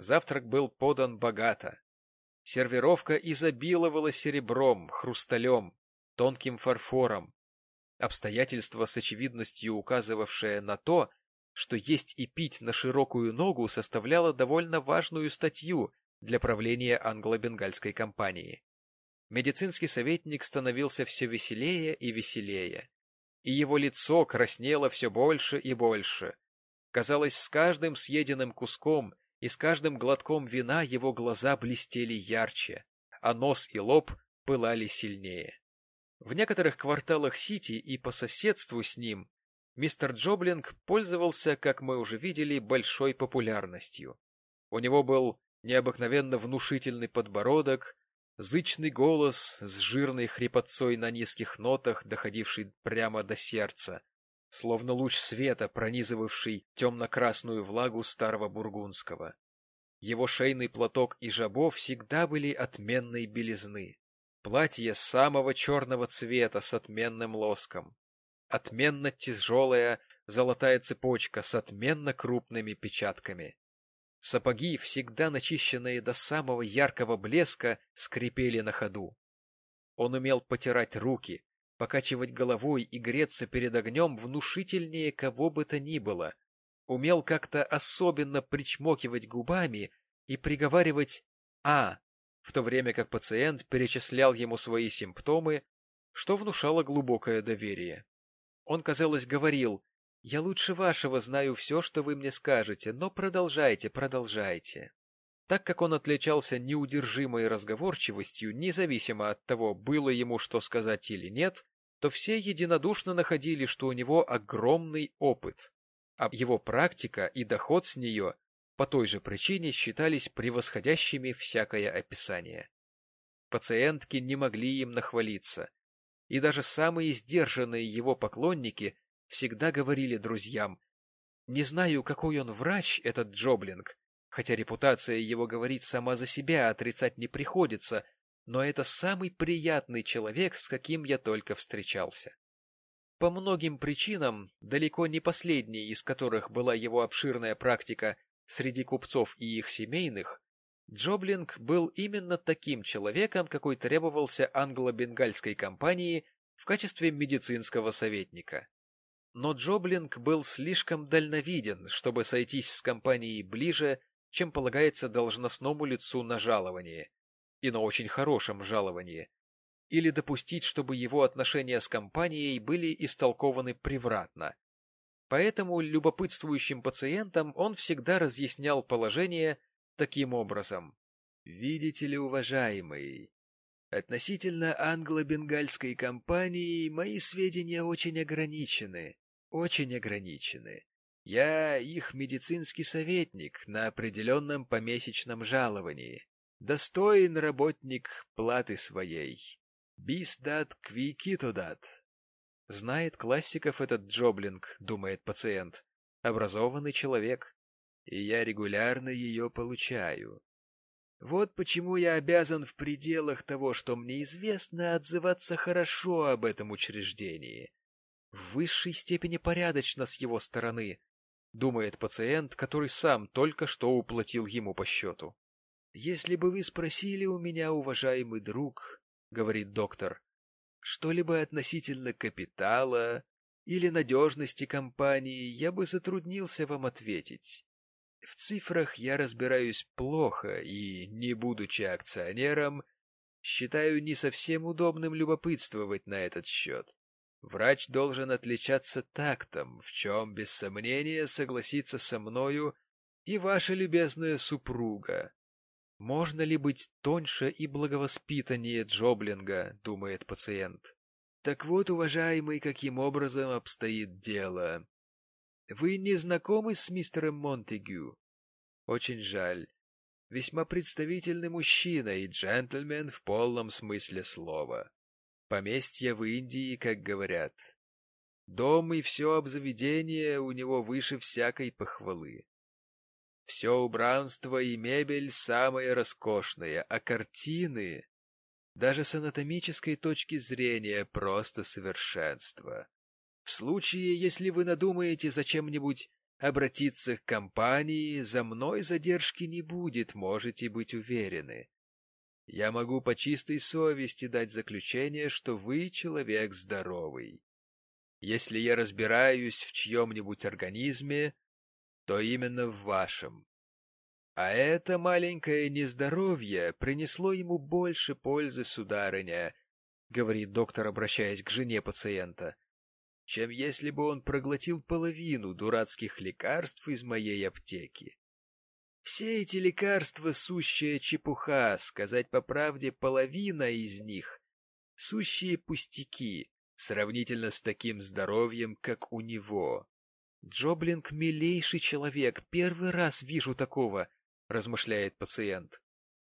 Завтрак был подан богато. Сервировка изобиловала серебром, хрусталем, тонким фарфором. Обстоятельство с очевидностью указывавшее на то, что есть и пить на широкую ногу составляло довольно важную статью для правления англо-бенгальской компании. Медицинский советник становился все веселее и веселее, и его лицо краснело все больше и больше. Казалось, с каждым съеденным куском и с каждым глотком вина его глаза блестели ярче, а нос и лоб пылали сильнее. В некоторых кварталах Сити и по соседству с ним мистер Джоблинг пользовался, как мы уже видели, большой популярностью. У него был необыкновенно внушительный подбородок, зычный голос с жирной хрипотцой на низких нотах, доходивший прямо до сердца, словно луч света, пронизывавший темно-красную влагу старого бургундского. Его шейный платок и жабо всегда были отменной белизны. Платье самого черного цвета с отменным лоском. Отменно тяжелая золотая цепочка с отменно крупными печатками. Сапоги, всегда начищенные до самого яркого блеска, скрипели на ходу. Он умел потирать руки, покачивать головой и греться перед огнем внушительнее кого бы то ни было, умел как-то особенно причмокивать губами и приговаривать «а», в то время как пациент перечислял ему свои симптомы, что внушало глубокое доверие. Он, казалось, говорил «Я лучше вашего знаю все, что вы мне скажете, но продолжайте, продолжайте». Так как он отличался неудержимой разговорчивостью, независимо от того, было ему что сказать или нет, то все единодушно находили, что у него огромный опыт, а его практика и доход с нее по той же причине считались превосходящими всякое описание. Пациентки не могли им нахвалиться, и даже самые сдержанные его поклонники всегда говорили друзьям, «Не знаю, какой он врач, этот Джоблинг, хотя репутация его говорит сама за себя, отрицать не приходится, но это самый приятный человек, с каким я только встречался. По многим причинам, далеко не последней из которых была его обширная практика среди купцов и их семейных, Джоблинг был именно таким человеком, какой требовался англо-бенгальской компании в качестве медицинского советника. Но Джоблинг был слишком дальновиден, чтобы сойтись с компанией ближе, чем полагается должностному лицу на жалование, и на очень хорошем жаловании, или допустить, чтобы его отношения с компанией были истолкованы превратно. Поэтому любопытствующим пациентам он всегда разъяснял положение таким образом. «Видите ли, уважаемый, относительно англо-бенгальской компании мои сведения очень ограничены, очень ограничены. Я их медицинский советник на определенном помесячном жаловании достоин работник платы своей. Бис дат квикито дат. Знает классиков этот Джоблинг, думает пациент. Образованный человек. И я регулярно ее получаю. Вот почему я обязан в пределах того, что мне известно, отзываться хорошо об этом учреждении. В высшей степени порядочно с его стороны, думает пациент, который сам только что уплатил ему по счету. «Если бы вы спросили у меня, уважаемый друг, — говорит доктор, — что-либо относительно капитала или надежности компании, я бы затруднился вам ответить. В цифрах я разбираюсь плохо и, не будучи акционером, считаю не совсем удобным любопытствовать на этот счет. Врач должен отличаться тактом, в чем, без сомнения, согласится со мною и ваша любезная супруга, можно ли быть тоньше и благовоспитаннее Джоблинга, думает пациент. Так вот, уважаемый, каким образом обстоит дело. Вы не знакомы с мистером Монтегю? Очень жаль. Весьма представительный мужчина и джентльмен в полном смысле слова. Поместье в Индии, как говорят. Дом и все обзаведение у него выше всякой похвалы. Все убранство и мебель самые роскошные, а картины, даже с анатомической точки зрения, просто совершенство. В случае, если вы надумаете зачем-нибудь обратиться к компании, за мной задержки не будет, можете быть уверены. Я могу по чистой совести дать заключение, что вы человек здоровый. Если я разбираюсь в чьем-нибудь организме, то именно в вашем. А это маленькое нездоровье принесло ему больше пользы, сударыня, — говорит доктор, обращаясь к жене пациента, — чем если бы он проглотил половину дурацких лекарств из моей аптеки. Все эти лекарства — сущая чепуха, сказать по правде, половина из них — сущие пустяки, сравнительно с таким здоровьем, как у него. Джоблинг — милейший человек, первый раз вижу такого, — размышляет пациент.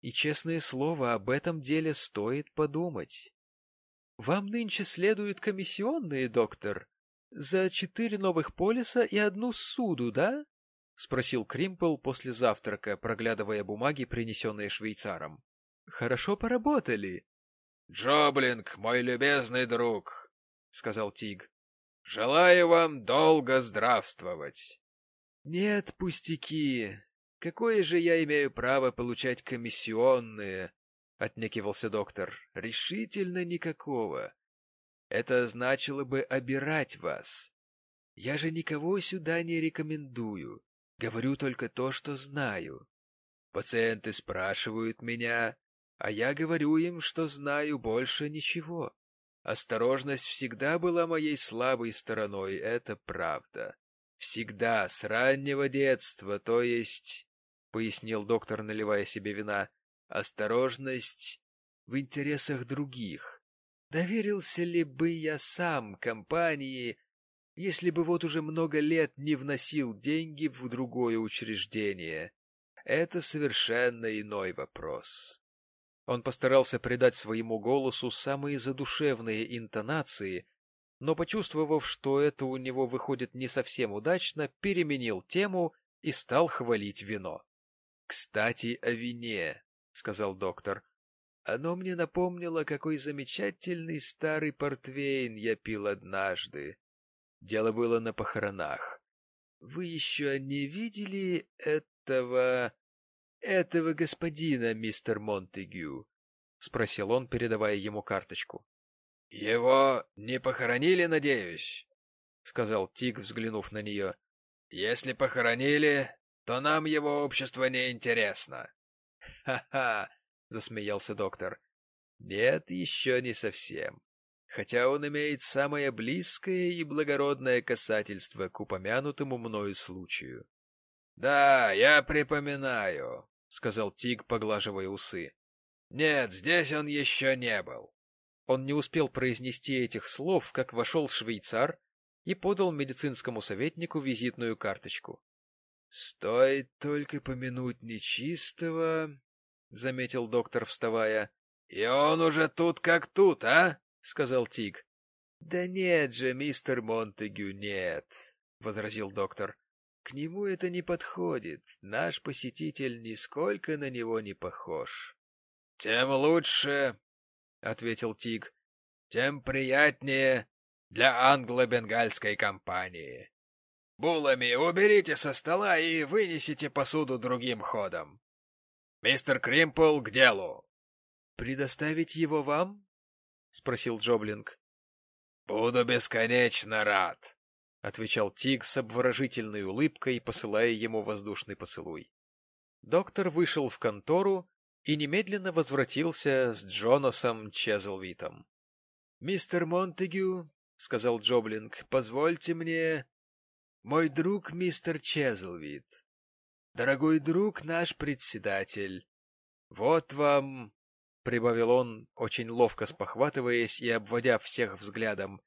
И, честное слово, об этом деле стоит подумать. — Вам нынче следуют комиссионные, доктор? За четыре новых полиса и одну суду, да? — спросил Кримпл после завтрака, проглядывая бумаги, принесенные швейцаром. — Хорошо поработали. — Джоблинг, мой любезный друг, — сказал Тиг. — Желаю вам долго здравствовать. — Нет, пустяки. Какое же я имею право получать комиссионные? — отнекивался доктор. — Решительно никакого. Это значило бы обирать вас. Я же никого сюда не рекомендую. Говорю только то, что знаю. Пациенты спрашивают меня, а я говорю им, что знаю больше ничего. Осторожность всегда была моей слабой стороной, это правда. Всегда, с раннего детства, то есть, — пояснил доктор, наливая себе вина, осторожность в интересах других. Доверился ли бы я сам компании, если бы вот уже много лет не вносил деньги в другое учреждение? Это совершенно иной вопрос. Он постарался придать своему голосу самые задушевные интонации, но, почувствовав, что это у него выходит не совсем удачно, переменил тему и стал хвалить вино. — Кстати, о вине сказал доктор. Оно мне напомнило, какой замечательный старый портвейн я пил однажды. Дело было на похоронах. Вы еще не видели этого... этого господина, мистер Монтегю? — спросил он, передавая ему карточку. — Его не похоронили, надеюсь? — сказал Тиг, взглянув на нее. — Если похоронили, то нам его общество не интересно. «Ха-ха!» — засмеялся доктор. «Нет, еще не совсем. Хотя он имеет самое близкое и благородное касательство к упомянутому мною случаю». «Да, я припоминаю», — сказал Тиг, поглаживая усы. «Нет, здесь он еще не был». Он не успел произнести этих слов, как вошел швейцар и подал медицинскому советнику визитную карточку. «Стоит только помянуть нечистого», — заметил доктор, вставая. — И он уже тут как тут, а? — сказал Тиг. — Да нет же, мистер Монтегю, нет, — возразил доктор. — К нему это не подходит. Наш посетитель нисколько на него не похож. — Тем лучше, — ответил Тиг, — тем приятнее для англо-бенгальской компании. Булами уберите со стола и вынесите посуду другим ходом. Мистер Кримпл к делу. Предоставить его вам? спросил Джоблинг. Буду бесконечно рад, отвечал Тиг с обворожительной улыбкой, посылая ему воздушный поцелуй. Доктор вышел в контору и немедленно возвратился с Джонасом Чезлвитом. — Мистер Монтегю, — сказал Джоблинг, — позвольте мне... Мой друг мистер Чезлвит, Дорогой друг наш председатель, вот вам, — прибавил он, очень ловко спохватываясь и обводя всех взглядом, —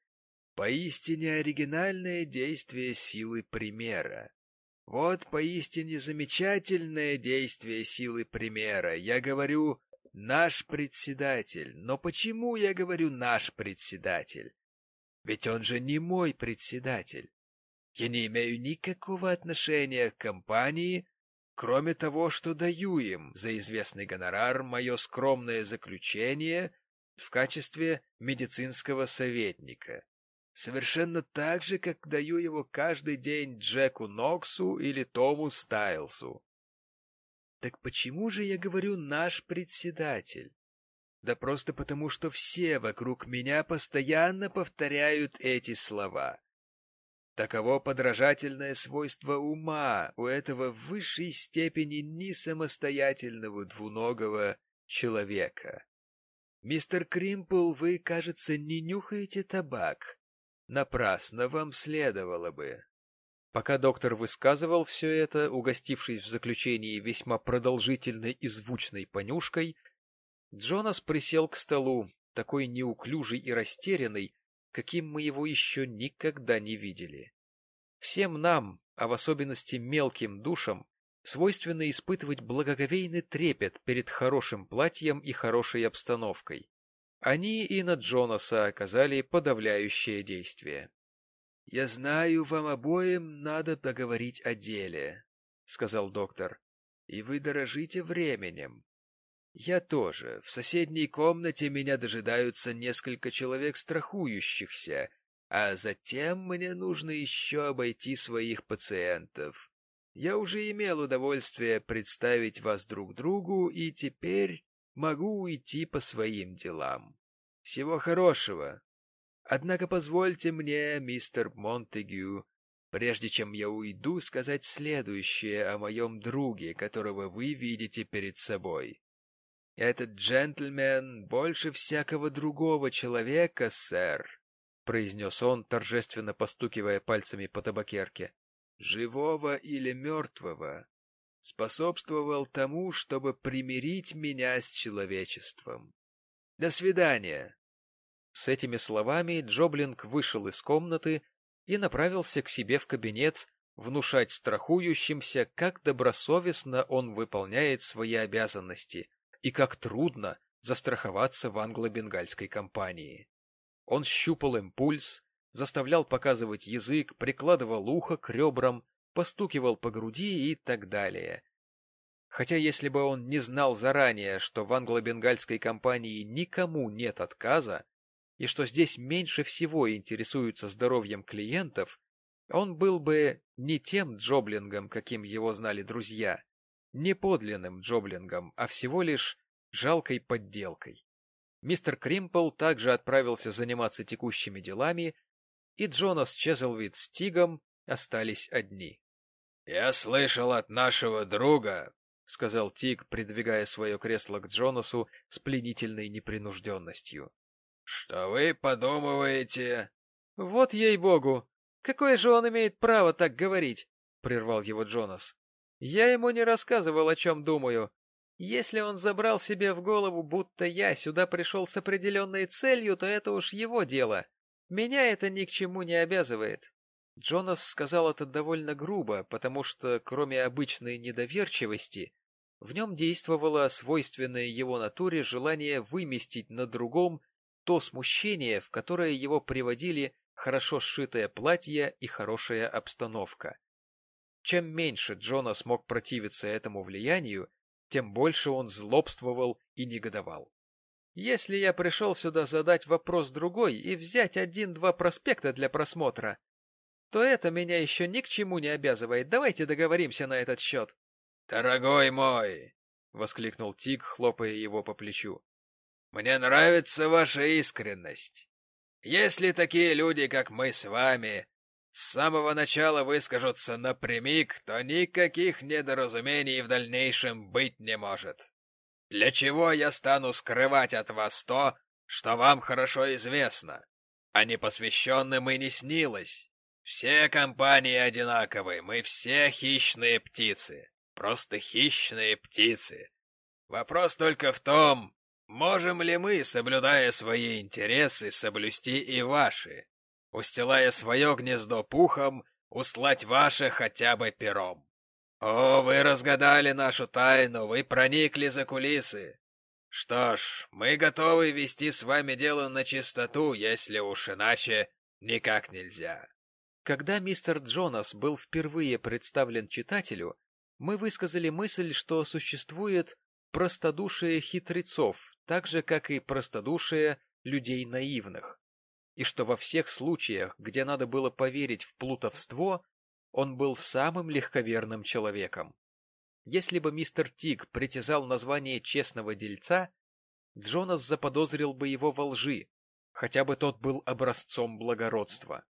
поистине оригинальное действие силы примера. Вот поистине замечательное действие силы примера. Я говорю «наш председатель». Но почему я говорю «наш председатель»? Ведь он же не мой председатель. Я не имею никакого отношения к компании, Кроме того, что даю им за известный гонорар мое скромное заключение в качестве медицинского советника. Совершенно так же, как даю его каждый день Джеку Ноксу или Тому Стайлсу. Так почему же я говорю «наш председатель»? Да просто потому, что все вокруг меня постоянно повторяют эти слова. Таково подражательное свойство ума у этого в высшей степени несамостоятельного двуногого человека. Мистер Кримпл, вы, кажется, не нюхаете табак. Напрасно вам следовало бы. Пока доктор высказывал все это, угостившись в заключении весьма продолжительной и звучной понюшкой, Джонас присел к столу, такой неуклюжий и растерянный, каким мы его еще никогда не видели. Всем нам, а в особенности мелким душам, свойственно испытывать благоговейный трепет перед хорошим платьем и хорошей обстановкой. Они и на Джонаса оказали подавляющее действие. — Я знаю, вам обоим надо поговорить о деле, — сказал доктор, — и вы дорожите временем. Я тоже. В соседней комнате меня дожидаются несколько человек страхующихся, а затем мне нужно еще обойти своих пациентов. Я уже имел удовольствие представить вас друг другу, и теперь могу уйти по своим делам. Всего хорошего. Однако позвольте мне, мистер Монтегю, прежде чем я уйду, сказать следующее о моем друге, которого вы видите перед собой. Этот джентльмен больше всякого другого человека, сэр, — произнес он, торжественно постукивая пальцами по табакерке живого или мертвого, способствовал тому, чтобы примирить меня с человечеством. До свидания. С этими словами Джоблинг вышел из комнаты и направился к себе в кабинет внушать страхующимся, как добросовестно он выполняет свои обязанности и как трудно застраховаться в англо-бенгальской компании. Он щупал им пульс, заставлял показывать язык, прикладывал ухо к ребрам, постукивал по груди и так далее. Хотя если бы он не знал заранее, что в англо-бенгальской компании никому нет отказа, и что здесь меньше всего интересуются здоровьем клиентов, он был бы не тем Джоблингом, каким его знали друзья, не подлинным Джоблингом, а всего лишь жалкой подделкой. Мистер Кримпл также отправился заниматься текущими делами, и Джонас Чезлвид с Тигом остались одни. — Я слышал от нашего друга, — сказал Тиг, придвигая свое кресло к Джонасу с пленительной непринужденностью, — что вы подумываете... — Вот ей-богу! Какое же он имеет право так говорить? — прервал его Джонас. — Я ему не рассказывал, о чем думаю. Если он забрал себе в голову, будто я сюда пришел с определенной целью, то это уж его дело. Меня это ни к чему не обязывает. Джонас сказал это довольно грубо, потому что, кроме обычной недоверчивости, в нем действовало свойственное его натуре желание выместить на другом то смущение, в которое его приводили хорошо сшитое платье и хорошая обстановка. Чем меньше Джона смог противиться этому влиянию, тем больше он злобствовал и негодовал. Если я пришел сюда задать вопрос другой и взять один-два проспекта для просмотра, то это меня еще ни к чему не обязывает. Давайте договоримся на этот счет. — Дорогой мой! — воскликнул Тик, хлопая его по плечу. — Мне нравится ваша искренность. Если такие люди, как мы с вами, с самого начала выскажутся напрямик, то никаких недоразумений в дальнейшем быть не может. Для чего я стану скрывать от вас то, что вам хорошо известно, а непосвященным и не снилось? Все компании одинаковы, мы все хищные птицы, просто хищные птицы. Вопрос только в том, можем ли мы, соблюдая свои интересы, соблюсти и ваши, устилая свое гнездо пухом, услать ваше хотя бы пером. «О, вы разгадали нашу тайну, вы проникли за кулисы. Что ж, мы готовы вести с вами дело на чистоту, если уж иначе никак нельзя». Когда мистер Джонас был впервые представлен читателю, мы высказали мысль, что существует простодушие хитрецов, так же, как и простодушие людей наивных. и что во всех случаях, где надо было поверить в плутовство, он был самым легковерным человеком. Если бы мистер Тиг притязал на звание честного дельца, Джонас заподозрил бы его во лжи, хотя бы тот был образцом благородства.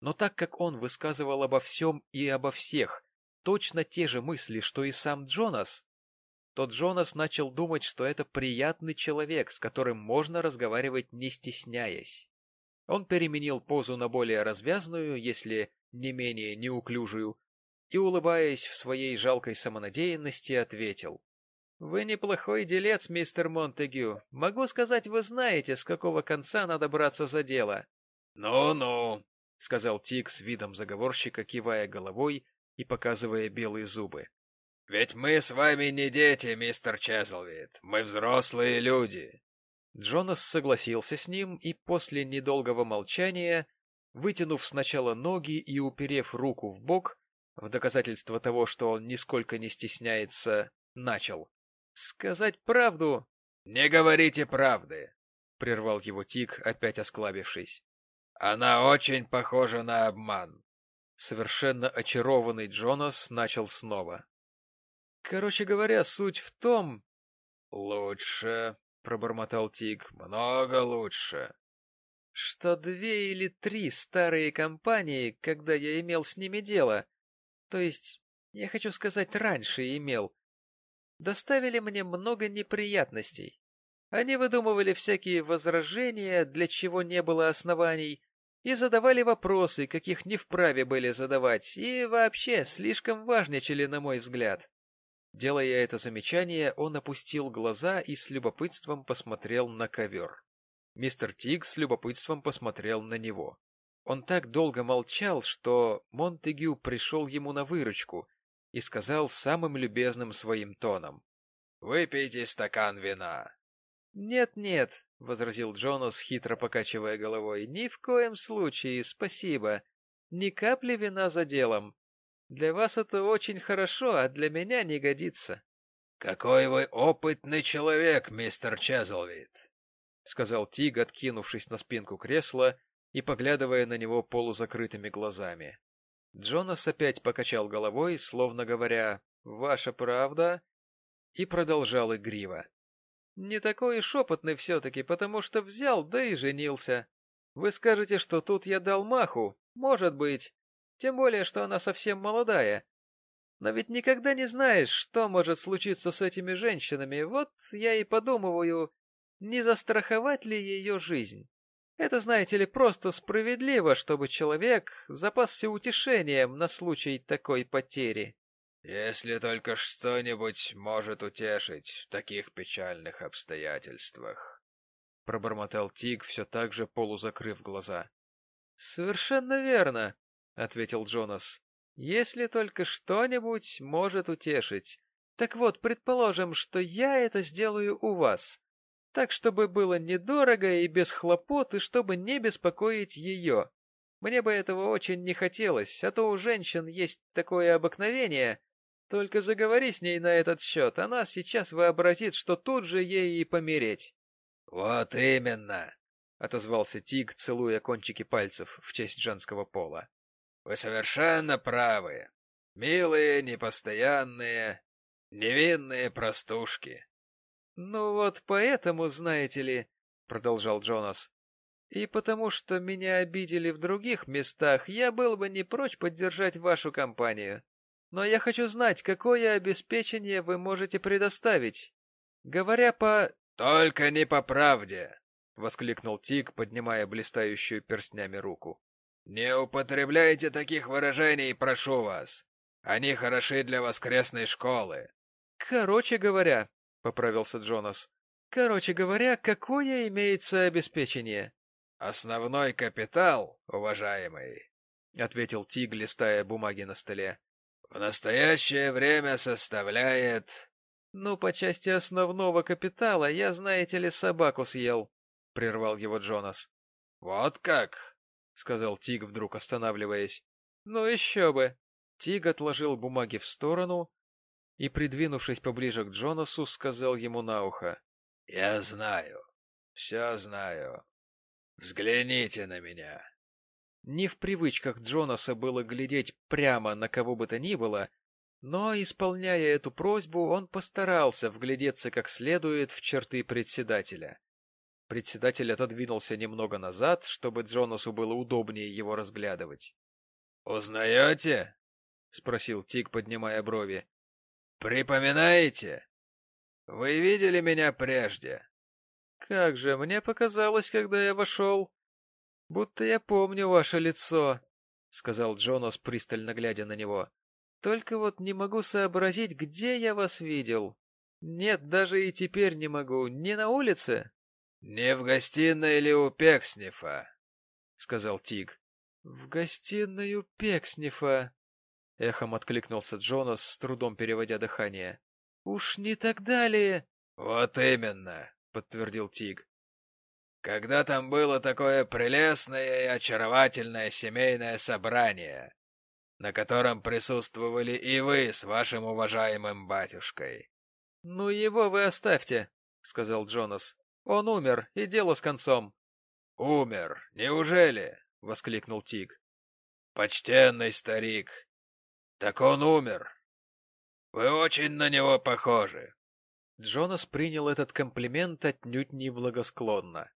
Но так как он высказывал обо всем и обо всех точно те же мысли, что и сам Джонас, то Джонас начал думать, что это приятный человек, с которым можно разговаривать не стесняясь. Он переменил позу на более развязную, если не менее неуклюжую, и, улыбаясь в своей жалкой самонадеянности, ответил. — Вы неплохой делец, мистер Монтегю. Могу сказать, вы знаете, с какого конца надо браться за дело. «Ну — Ну-ну, — сказал Тик с видом заговорщика, кивая головой и показывая белые зубы. — Ведь мы с вами не дети, мистер Чезлвид. Мы взрослые люди. Джонас согласился с ним и после недолгого молчания, вытянув сначала ноги и уперев руку в бок, в доказательство того, что он нисколько не стесняется, начал. — Сказать правду... — Не говорите правды, — прервал его Тик, опять осклабившись. — Она очень похожа на обман. Совершенно очарованный Джонас начал снова. — Короче говоря, суть в том... — Лучше, — пробормотал Тик, — много лучше. — Что две или три старые компании, когда я имел с ними дело, то есть, я хочу сказать, раньше имел, доставили мне много неприятностей. Они выдумывали всякие возражения, для чего не было оснований, и задавали вопросы, каких не вправе были задавать, и вообще слишком важничали, на мой взгляд. Делая это замечание, он опустил глаза и с любопытством посмотрел на ковер. Мистер Тиг с любопытством посмотрел на него. Он так долго молчал, что Монтегю пришел ему на выручку и сказал самым любезным своим тоном. — Выпейте стакан вина. «Нет, — Нет-нет, — возразил Джонас, хитро покачивая головой, — ни в коем случае, спасибо. Ни капли вина за делом. Для вас это очень хорошо, а для меня не годится. — Какой вы опытный человек, мистер Чезлвид! — сказал Тиг, откинувшись на спинку кресла и поглядывая на него полузакрытыми глазами. Джонас опять покачал головой, словно говоря «Ваша правда?» и продолжал игриво. «Не такой и шепотный все-таки, потому что взял, да и женился. Вы скажете, что тут я дал маху? Может быть. Тем более, что она совсем молодая. Но ведь никогда не знаешь, что может случиться с этими женщинами. Вот я и подумываю, не застраховать ли ее жизнь. Это, знаете ли, просто справедливо, чтобы человек запасся утешением на случай такой потери. Если только что-нибудь может утешить в таких печальных обстоятельствах. Пробормотал Тиг, все так же полузакрыв глаза. — Совершенно верно, — ответил Джонас. — Если только что-нибудь может утешить. Так вот, предположим, что я это сделаю у вас так, чтобы было недорого и без хлопот, и чтобы не беспокоить ее. Мне бы этого очень не хотелось, а то у женщин есть такое обыкновение. Только заговори с ней на этот счет, она сейчас вообразит, что тут же ей и помереть. — Вот именно, — отозвался Тиг, целуя кончики пальцев в честь женского пола. — Вы совершенно правы. Милые, непостоянные, невинные простушки. «Ну вот поэтому, знаете ли, — продолжал Джонас, — и потому что меня обидели в других местах, я был бы не прочь поддержать вашу компанию. Но я хочу знать, какое обеспечение вы можете предоставить. Говоря по... — Только не по правде! — воскликнул Тик, поднимая блистающую перстнями руку. — Не употребляйте таких выражений, прошу вас. Они хороши для воскресной школы. — Короче говоря, поправился Джонас. Короче говоря, какое имеется обеспечение? Основной капитал, уважаемый, ответил Тиг, листая бумаги на столе. В настоящее время составляет... Ну, по части основного капитала я, знаете ли, собаку съел, прервал его Джонас. Вот как? сказал Тиг, вдруг останавливаясь. Ну еще бы. Тиг отложил бумаги в сторону и, придвинувшись поближе к Джонасу, сказал ему на ухо. — Я знаю, все знаю. Взгляните на меня. Не в привычках Джонаса было глядеть прямо на кого бы то ни было, но, исполняя эту просьбу, он постарался вглядеться как следует в черты председателя. Председатель отодвинулся немного назад, чтобы Джонасу было удобнее его разглядывать. — Узнаете? — спросил Тик, поднимая брови. — Припоминаете? Вы видели меня прежде? — Как же, мне показалось, когда я вошел. — Будто я помню ваше лицо, — сказал Джонас, пристально глядя на него. — Только вот не могу сообразить, где я вас видел. Нет, даже и теперь не могу. Не на улице? — Не в гостиной или у Пекснифа, — сказал Тиг. — В гостиной у Пекснифа, — эхом откликнулся Джонас, с трудом переводя дыхание. — Уж не так далее. — Вот именно, — подтвердил Тиг. — Когда там было такое прелестное и очаровательное семейное собрание, на котором присутствовали и вы с вашим уважаемым батюшкой. — Ну его вы оставьте, — сказал Джонас. Он умер, и дело с концом. — Умер? Неужели? — воскликнул Тиг. — Почтенный старик. Так он умер. Вы очень на него похожи. Джонас принял этот комплимент отнюдь не благосклонно.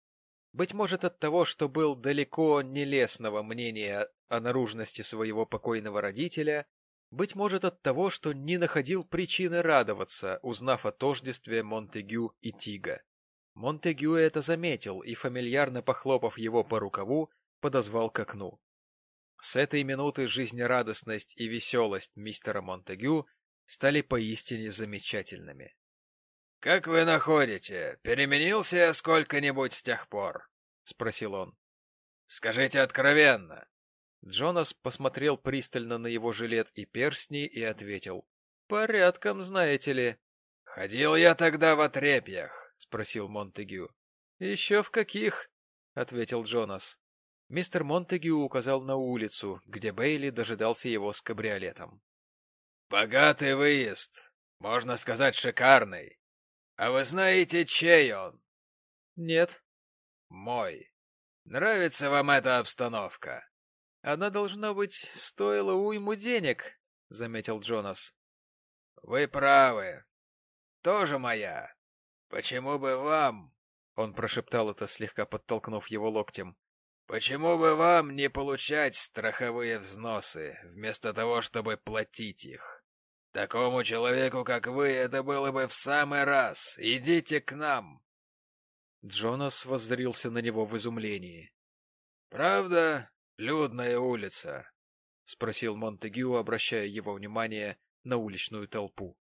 Быть может от того, что был далеко не лестного мнения о наружности своего покойного родителя, быть может от того, что не находил причины радоваться, узнав о тождестве Монтегю и Тига. Монтегю это заметил и, фамильярно похлопав его по рукаву, подозвал к окну. С этой минуты жизнерадостность и веселость мистера Монтегю стали поистине замечательными. — Как вы находите, переменился я сколько-нибудь с тех пор? — спросил он. — Скажите откровенно. Джонас посмотрел пристально на его жилет и перстни и ответил. — Порядком, знаете ли. — Ходил я тогда в отрепьях. — спросил Монтегю. — Еще в каких? — ответил Джонас. Мистер Монтегю указал на улицу, где Бейли дожидался его с кабриолетом. — Богатый выезд, можно сказать, шикарный. А вы знаете, чей он? — Нет. — Мой. Нравится вам эта обстановка? — Она, должна быть, стоила уйму денег, — заметил Джонас. — Вы правы. Тоже моя. «Почему бы вам...» — он прошептал это, слегка подтолкнув его локтем. «Почему бы вам не получать страховые взносы, вместо того, чтобы платить их? Такому человеку, как вы, это было бы в самый раз. Идите к нам!» Джонас воззрился на него в изумлении. «Правда, людная улица?» — спросил Монтегю, обращая его внимание на уличную толпу.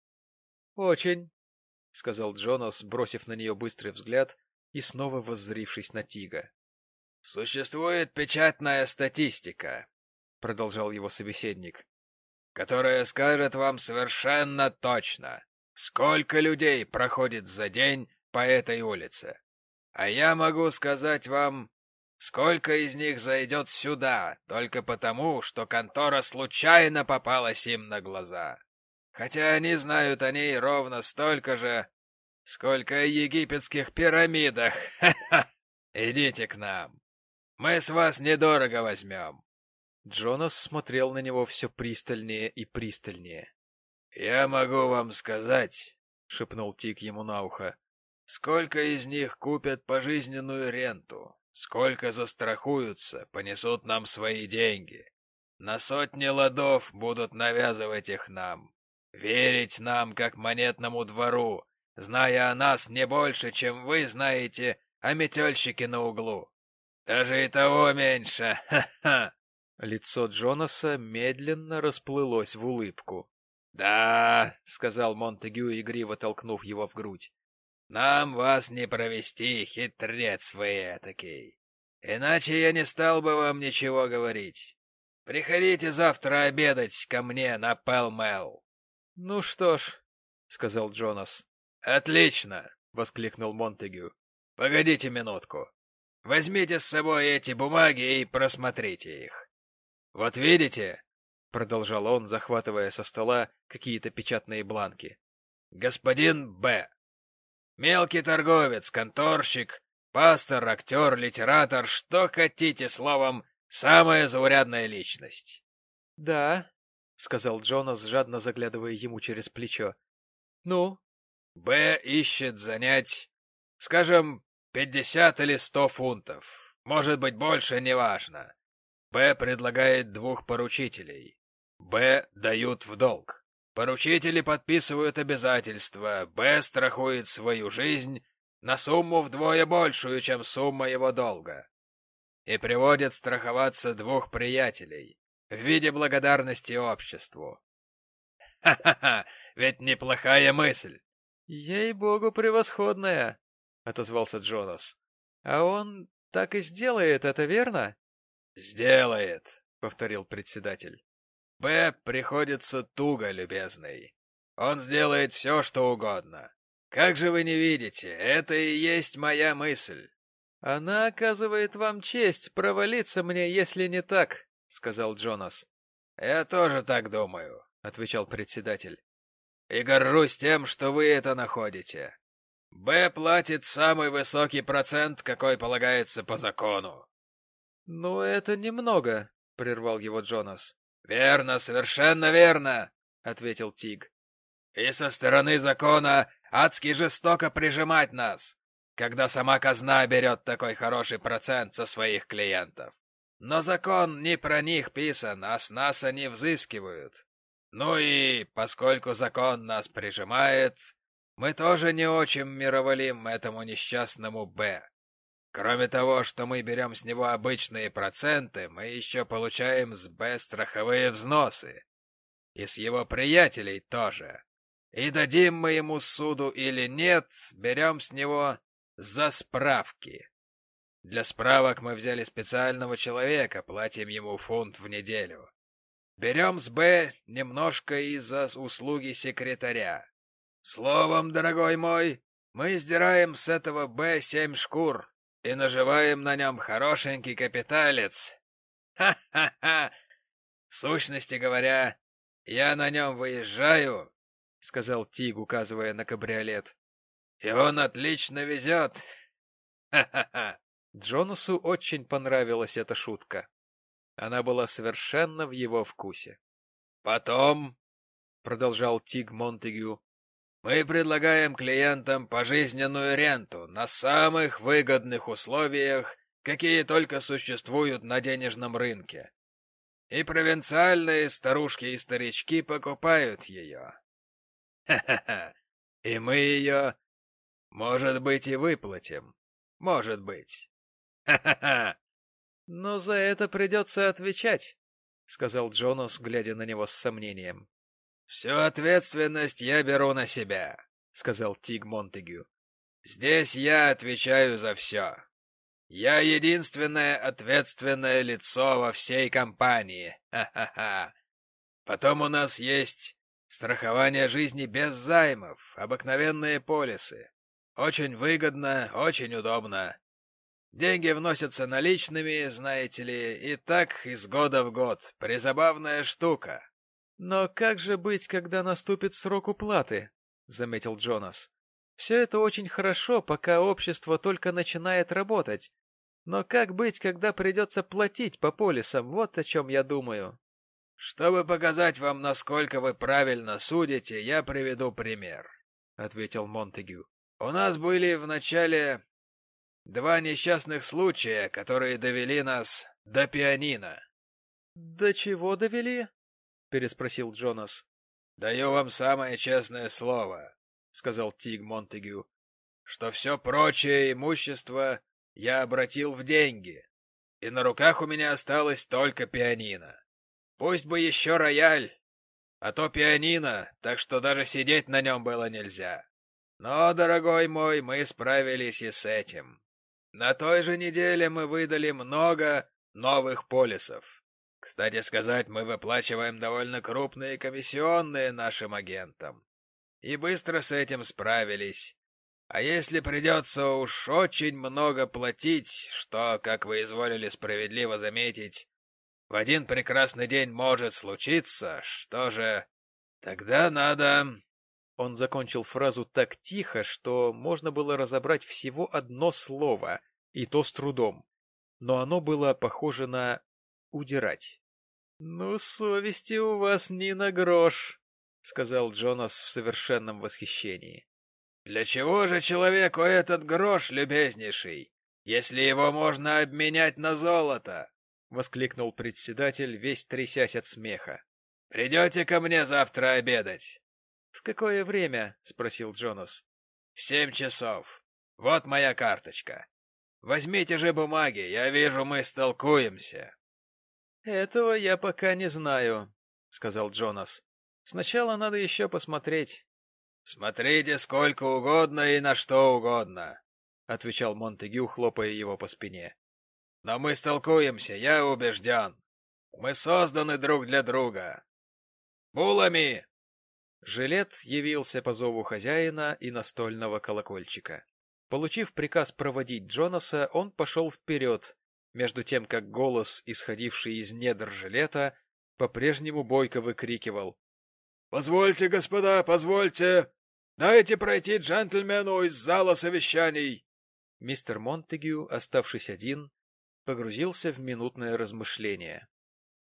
«Очень», — сказал Джонас, бросив на нее быстрый взгляд и снова воззрившись на Тига. — Существует печатная статистика, — продолжал его собеседник, — которая скажет вам совершенно точно, сколько людей проходит за день по этой улице. А я могу сказать вам, сколько из них зайдет сюда, только потому, что контора случайно попалась им на глаза хотя они знают о ней ровно столько же, сколько о египетских пирамидах. Идите к нам. Мы с вас недорого возьмем. Джонас смотрел на него все пристальнее и пристальнее. — Я могу вам сказать, — шепнул Тик ему на ухо, — сколько из них купят пожизненную ренту, сколько застрахуются, понесут нам свои деньги. На сотни ладов будут навязывать их нам. Верить нам, как монетному двору, зная о нас не больше, чем вы знаете о метельщике на углу. Даже и того меньше, ха-ха!» Лицо Джонаса медленно расплылось в улыбку. «Да», — сказал Монтегю, игриво толкнув его в грудь, — «нам вас не провести, хитрец вы этакий. Иначе я не стал бы вам ничего говорить. Приходите завтра обедать ко мне на Пэл-Мэл». «Ну что ж», — сказал Джонас. «Отлично!» — воскликнул Монтегю. «Погодите минутку. Возьмите с собой эти бумаги и просмотрите их. Вот видите?» — продолжал он, захватывая со стола какие-то печатные бланки. «Господин Б. Мелкий торговец, конторщик, Пастор, актер, литератор, что хотите, словом, самая заурядная личность. — Да, — сказал Джонас, жадно заглядывая ему через плечо. — Ну? — Б ищет занять, скажем, пятьдесят или сто фунтов. Может быть, больше, неважно. Б предлагает двух поручителей. Б дают в долг. Поручители подписывают обязательства, Б страхует свою жизнь на сумму вдвое большую, чем сумма его долга. И приводит страховаться двух приятелей в виде благодарности обществу. Ха-ха-ха, ведь неплохая мысль. Ей-богу, превосходная, отозвался Джонас. А он так и сделает это, верно? Сделает, повторил председатель. Б приходится туго, любезный. Он сделает все, что угодно. Как же вы не видите, это и есть моя мысль. Она оказывает вам честь провалиться мне, если не так, сказал Джонас. Я тоже так думаю, отвечал председатель. И горжусь тем, что вы это находите. Б платит самый высокий процент, какой полагается по закону. Ну, это немного, прервал его Джонас. Верно, совершенно верно, ответил Тиг. И со стороны закона адски жестоко прижимать нас, когда сама казна берет такой хороший процент со своих клиентов. Но закон не про них писан, а с нас они взыскивают. Ну и, поскольку закон нас прижимает, мы тоже не очень мироволим этому несчастному Б. Кроме того, что мы берем с него обычные проценты, мы еще получаем с Б страховые взносы. И с его приятелей тоже. И дадим мы ему суду или нет, берем с него за справки. Для справок мы взяли специального человека, платим ему фунт в неделю. Берем с Б немножко и за услуги секретаря. Словом, дорогой мой, мы сдираем с этого Б семь шкур и наживаем на нем хорошенький капиталец. Ха-ха-ха! В сущности говоря, я на нем выезжаю, — сказал Тиг, указывая на кабриолет. — И он отлично везет. Ха-ха-ха! Джонасу очень понравилась эта шутка. Она была совершенно в его вкусе. — Потом, — продолжал Тиг Монтегю, — мы предлагаем клиентам пожизненную ренту на самых выгодных условиях, какие только существуют на денежном рынке. И провинциальные старушки и старички покупают ее. Ха-ха-ха. И мы ее, может быть, и выплатим. Может быть. Ха-ха-ха. Но за это придется отвечать, — сказал Джонас, глядя на него с сомнением. — Всю ответственность я беру на себя, — сказал Тиг Монтегю. — Здесь я отвечаю за все. Я единственное ответственное лицо во всей компании. Ха-ха-ха. Потом у нас есть Страхование жизни без займов, обыкновенные полисы. Очень выгодно, очень удобно. Деньги вносятся наличными, знаете ли, и так из года в год. Призабавная штука. — Но как же быть, когда наступит срок уплаты? — заметил Джонас. — Все это очень хорошо, пока общество только начинает работать. Но как быть, когда придется платить по полисам? Вот о чем я думаю. «Чтобы показать вам, насколько вы правильно судите, я приведу пример», — ответил Монтегю. «У нас были в начале два несчастных случая, которые довели нас до пианино». «До чего довели?» — переспросил Джонас. «Даю вам самое честное слово», — сказал Тиг Монтегю, — «что все прочее имущество я обратил в деньги, и на руках у меня осталось только пианино. Пусть бы еще рояль, а то пианино, так что даже сидеть на нем было нельзя. Но, дорогой мой, мы справились и с этим. На той же неделе мы выдали много новых полисов. Кстати сказать, мы выплачиваем довольно крупные комиссионные нашим агентам. И быстро с этим справились. А если придется уж очень много платить, что, как вы изволили справедливо заметить, в один прекрасный день может случиться, что же... Тогда надо... Он закончил фразу так тихо, что можно было разобрать всего одно слово, и то с трудом. Но оно было похоже на «удирать». — Ну, совести у вас не на грош, — сказал Джонас в совершенном восхищении. — Для чего же человеку этот грош, любезнейший, если его можно обменять на золото? — воскликнул председатель, весь трясясь от смеха. — Придете ко мне завтра обедать? — В какое время? — спросил Джонас. — В семь часов. Вот моя карточка. Возьмите же бумаги, я вижу, мы столкуемся. — Этого я пока не знаю, — сказал Джонас. — Сначала надо еще посмотреть. — Смотрите сколько угодно и на что угодно, — отвечал Монтегю, хлопая его по спине. — Но мы столкуемся, я убежден. Мы созданы друг для друга. Булами! Жилет явился по зову хозяина и настольного колокольчика. Получив приказ проводить Джонаса, он пошел вперед, между тем как голос, исходивший из недр жилета, по-прежнему бойко выкрикивал. — Позвольте, господа, позвольте! Дайте пройти джентльмену из зала совещаний! Мистер Монтегю, оставшись один, погрузился в минутное размышление.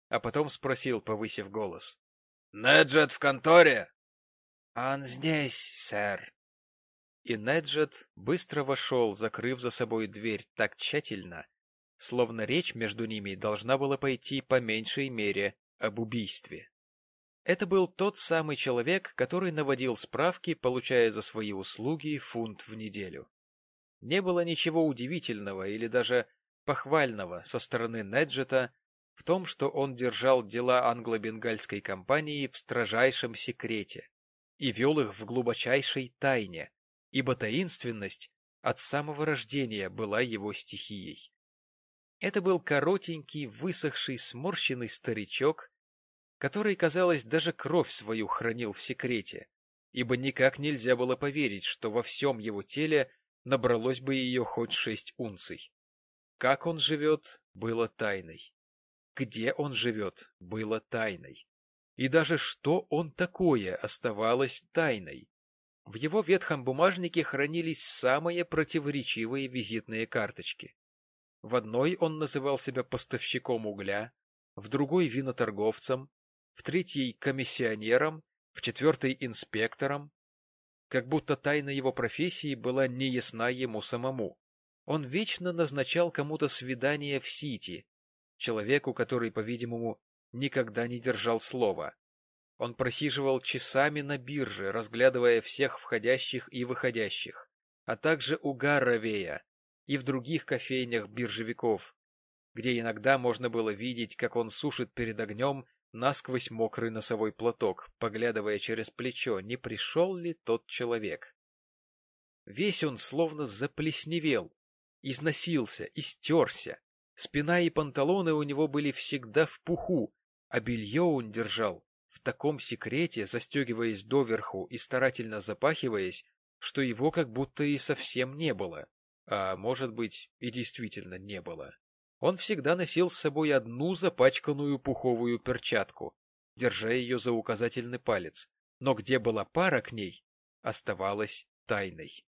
А потом спросил, повысив голос. — Неджет в конторе? «Он здесь, сэр». И Неджет быстро вошел, закрыв за собой дверь так тщательно, словно речь между ними должна была пойти по меньшей мере об убийстве. Это был тот самый человек, который наводил справки, получая за свои услуги фунт в неделю. Не было ничего удивительного или даже похвального со стороны Неджета в том, что он держал дела англо-бенгальской компании в строжайшем секрете, и вел их в глубочайшей тайне, ибо таинственность от самого рождения была его стихией. Это был коротенький, высохший, сморщенный старичок, который, казалось, даже кровь свою хранил в секрете, ибо никак нельзя было поверить, что во всем его теле набралось бы ее хоть шесть унций. Как он живет, было тайной. Где он живет, было тайной и даже что он такое оставалось тайной. В его ветхом бумажнике хранились самые противоречивые визитные карточки. В одной он называл себя поставщиком угля, в другой — виноторговцем, в третьей — комиссионером, в четвертой — инспектором. Как будто тайна его профессии была неясна ему самому. Он вечно назначал кому-то свидание в Сити, человеку, который, по-видимому, никогда не держал слова. Он просиживал часами на бирже, разглядывая всех входящих и выходящих, а также у Гарровея и в других кофейнях биржевиков, где иногда можно было видеть, как он сушит перед огнем насквозь мокрый носовой платок, поглядывая через плечо, не пришел ли тот человек. Весь он словно заплесневел, износился, истерся. Спина и панталоны у него были всегда в пуху, а белье он держал в таком секрете, застегиваясь доверху и старательно запахиваясь, что его как будто и совсем не было, а, может быть, и действительно не было. Он всегда носил с собой одну запачканную пуховую перчатку, держа ее за указательный палец, но где была пара к ней, оставалась тайной.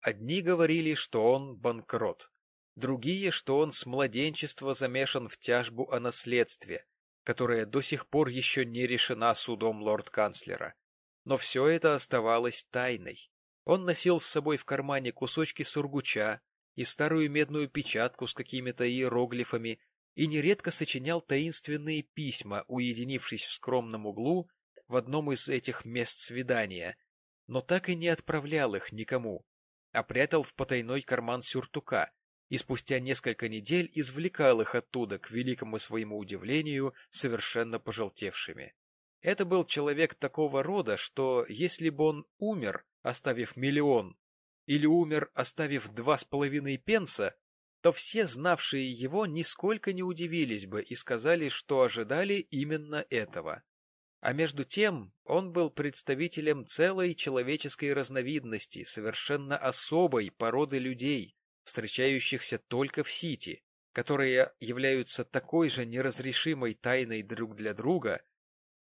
Одни говорили, что он банкрот, другие, что он с младенчества замешан в тяжбу о наследстве, которая до сих пор еще не решена судом лорд-канцлера. Но все это оставалось тайной. Он носил с собой в кармане кусочки сургуча и старую медную печатку с какими-то иероглифами и нередко сочинял таинственные письма, уединившись в скромном углу в одном из этих мест свидания, но так и не отправлял их никому, а прятал в потайной карман сюртука, и спустя несколько недель извлекал их оттуда, к великому своему удивлению, совершенно пожелтевшими. Это был человек такого рода, что если бы он умер, оставив миллион, или умер, оставив два с половиной пенса, то все, знавшие его, нисколько не удивились бы и сказали, что ожидали именно этого. А между тем он был представителем целой человеческой разновидности, совершенно особой породы людей, встречающихся только в Сити, которые являются такой же неразрешимой тайной друг для друга,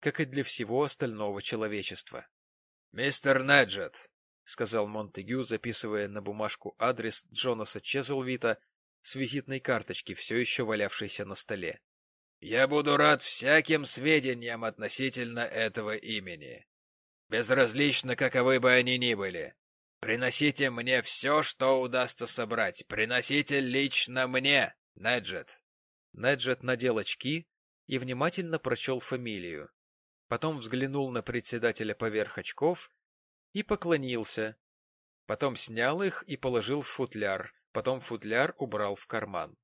как и для всего остального человечества. — Мистер Неджет, — сказал Монтегю, записывая на бумажку адрес Джонаса Чезлвита с визитной карточки, все еще валявшейся на столе. — Я буду рад всяким сведениям относительно этого имени. Безразлично, каковы бы они ни были. Приносите мне все, что удастся собрать. Приносите лично мне, Неджет. Неджет надел очки и внимательно прочел фамилию. Потом взглянул на председателя поверх очков и поклонился. Потом снял их и положил в футляр, потом футляр убрал в карман.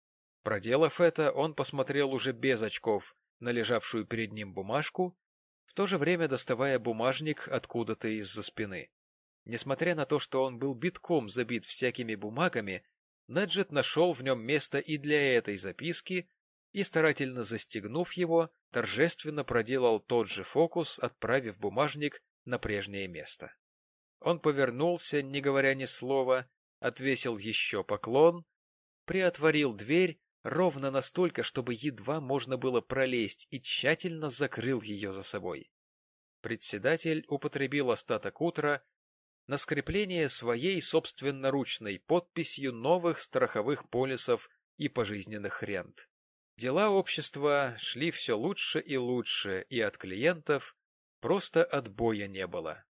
Проделав это, он посмотрел уже без очков на лежавшую перед ним бумажку, в то же время доставая бумажник откуда-то из-за спины. Несмотря на то, что он был битком забит всякими бумагами, Неджет нашел в нем место и для этой записки и, старательно застегнув его, торжественно проделал тот же фокус, отправив бумажник на прежнее место. Он повернулся, не говоря ни слова, отвесил еще поклон, приотворил дверь ровно настолько, чтобы едва можно было пролезть, и тщательно закрыл ее за собой. Председатель употребил остаток утра на скрепление своей собственноручной подписью новых страховых полисов и пожизненных рент. Дела общества шли все лучше и лучше, и от клиентов просто отбоя не было.